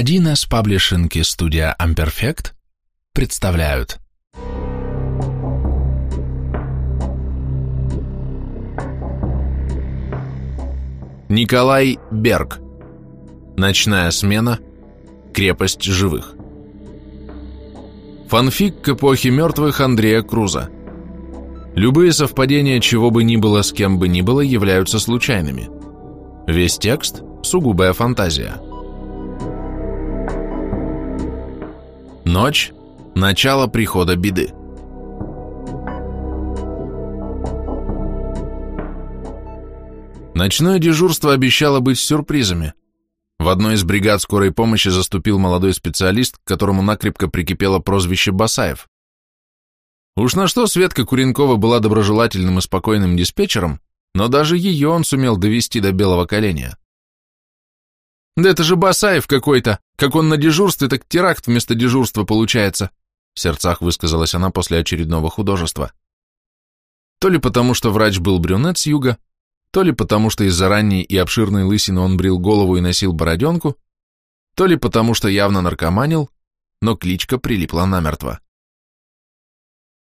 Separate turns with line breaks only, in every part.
1С Паблишинг и студия Amperfect представляют. Николай Берг. Ночная смена. Крепость живых. Фанфик к эпохе мертвых Андрея Круза. Любые совпадения чего бы ни было с кем бы ни было являются случайными. Весь текст – сугубая фантазия. Ночь – начало прихода беды. Ночное дежурство обещало быть сюрпризами. В одной из бригад скорой помощи заступил молодой специалист, к которому накрепко прикипело прозвище Басаев. Уж на что Светка Куренкова была доброжелательным и спокойным диспетчером, но даже ее он сумел довести до белого коленя. «Да это же Басаев какой-то! Как он на дежурстве, так теракт вместо дежурства получается!» В сердцах высказалась она после очередного художества. То ли потому, что врач был брюнет с юга, то ли потому, что из-за ранней и обширной лысины он брил голову и носил бороденку, то ли потому, что явно наркоманил, но кличка прилипла намертво.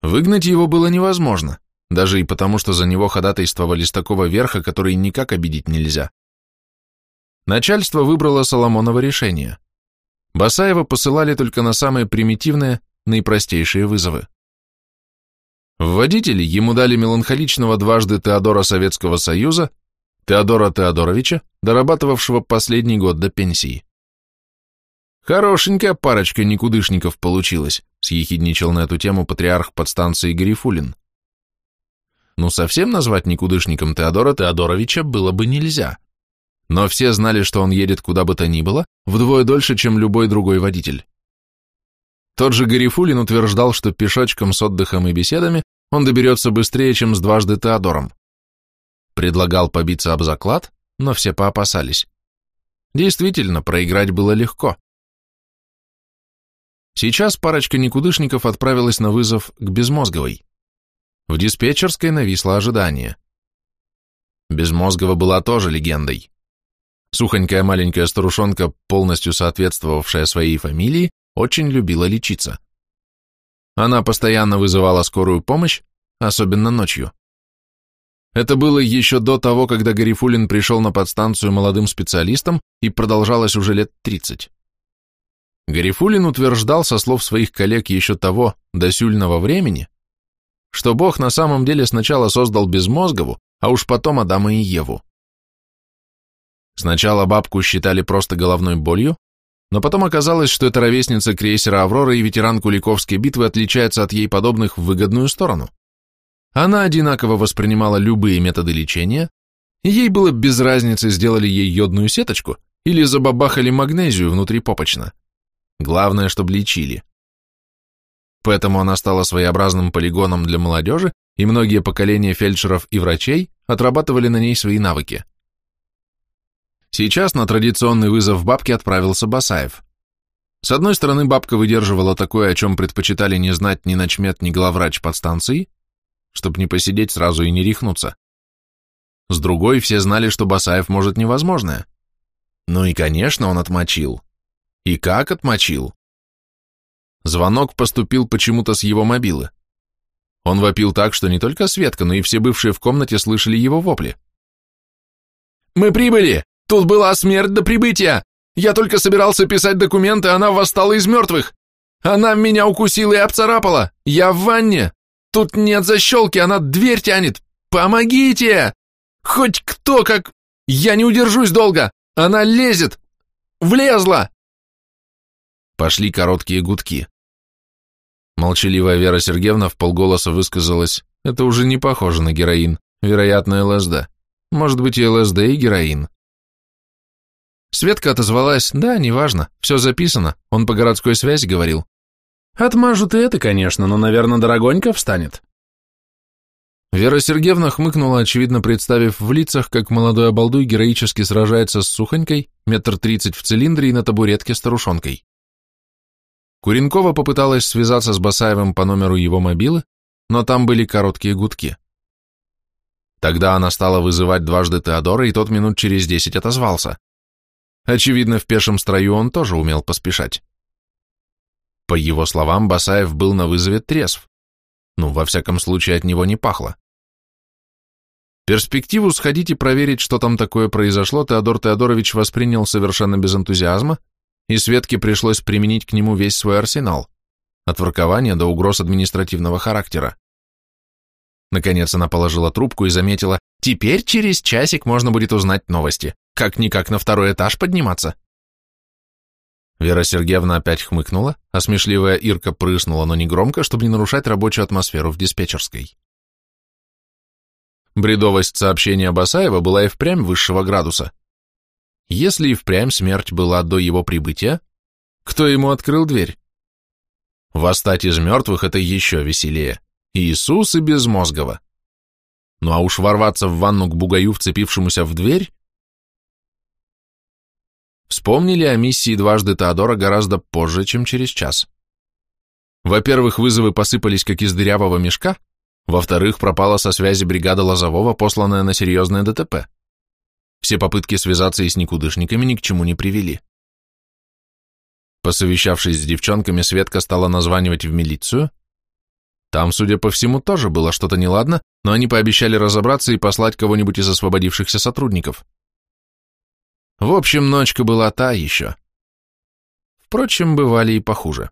Выгнать его было невозможно, даже и потому, что за него ходатайствовали с такого верха, который никак обидеть нельзя. Начальство выбрало Соломоново решение. Басаева посылали только на самые примитивные, наипростейшие вызовы. В водители ему дали меланхоличного дважды Теодора Советского Союза, Теодора Теодоровича, дорабатывавшего последний год до пенсии. Хорошенькая парочка никудышников получилась, съехидничал на эту тему патриарх подстанции Гарифулин. Ну, совсем назвать никудышником Теодора Теодоровича было бы нельзя. Но все знали, что он едет куда бы то ни было, вдвое дольше, чем любой другой водитель. Тот же Гарифулин утверждал, что пешочком с отдыхом и беседами он доберется быстрее, чем с дважды Теодором. Предлагал побиться об заклад, но все поопасались. Действительно, проиграть было легко. Сейчас парочка никудышников отправилась на вызов к Безмозговой. В диспетчерской нависло ожидание. Безмозгова была тоже легендой. Сухонькая маленькая старушонка, полностью соответствовавшая своей фамилии, очень любила лечиться. Она постоянно вызывала скорую помощь, особенно ночью. Это было еще до того, когда Гарифулин пришел на подстанцию молодым специалистом и продолжалось уже лет 30. Гарифулин утверждал со слов своих коллег еще того досюльного времени, что Бог на самом деле сначала создал безмозгову, а уж потом Адама и Еву. Сначала бабку считали просто головной болью, но потом оказалось, что эта ровесница крейсера «Аврора» и ветеран Куликовской битвы отличается от ей подобных в выгодную сторону. Она одинаково воспринимала любые методы лечения, ей было без разницы, сделали ей йодную сеточку или забабахали магнезию внутрипопочно. Главное, чтобы лечили. Поэтому она стала своеобразным полигоном для молодежи, и многие поколения фельдшеров и врачей отрабатывали на ней свои навыки. Сейчас на традиционный вызов бабки отправился Басаев. С одной стороны, бабка выдерживала такое, о чем предпочитали не знать ни начмет, ни главврач подстанции, чтобы не посидеть сразу и не рехнуться. С другой, все знали, что Басаев может невозможное. Ну и, конечно, он отмочил. И как отмочил? Звонок поступил почему-то с его мобилы. Он вопил так, что не только Светка, но и все бывшие в комнате слышали его вопли. «Мы прибыли! Тут была смерть до прибытия! Я только собирался писать документы, она восстала из мертвых! Она меня укусила и обцарапала! Я в ванне! Тут нет защелки, она дверь тянет! Помогите! Хоть кто как... Я не удержусь долго! Она лезет! Влезла!» Пошли короткие гудки. Молчаливая Вера Сергеевна в полголоса высказалась, это уже не похоже на героин, вероятно, ЛСД. Может быть и ЛСД, и героин. Светка отозвалась, да, неважно, все записано, он по городской связи говорил. Отмажут и это, конечно, но, наверное, дорогонько встанет. Вера Сергеевна хмыкнула, очевидно представив в лицах, как молодой обалдуй героически сражается с сухонькой, метр тридцать в цилиндре и на табуретке старушонкой. Куренкова попыталась связаться с Басаевым по номеру его мобилы, но там были короткие гудки. Тогда она стала вызывать дважды Теодора, и тот минут через десять отозвался. Очевидно, в пешем строю он тоже умел поспешать. По его словам, Басаев был на вызове трезв. Ну, во всяком случае, от него не пахло. Перспективу сходить и проверить, что там такое произошло, Теодор Теодорович воспринял совершенно без энтузиазма, и Светке пришлось применить к нему весь свой арсенал, от воркования до угроз административного характера. Наконец она положила трубку и заметила, «Теперь через часик можно будет узнать новости. Как-никак на второй этаж подниматься». Вера Сергеевна опять хмыкнула, а смешливая Ирка прыснула, но не громко, чтобы не нарушать рабочую атмосферу в диспетчерской. Бредовость сообщения Басаева была и впрямь высшего градуса. Если и впрямь смерть была до его прибытия, кто ему открыл дверь? Восстать из мертвых — это еще веселее. Иисус и Безмозгова. Ну а уж ворваться в ванну к бугаю, вцепившемуся в дверь? Вспомнили о миссии дважды Теодора гораздо позже, чем через час. Во-первых, вызовы посыпались как из дырявого мешка, во-вторых, пропала со связи бригада Лозового, посланная на серьезное ДТП. Все попытки связаться и с никудышниками ни к чему не привели. Посовещавшись с девчонками, Светка стала названивать в милицию. Там, судя по всему, тоже было что-то неладно, но они пообещали разобраться и послать кого-нибудь из освободившихся сотрудников. В общем, ночка была та еще. Впрочем, бывали и похуже.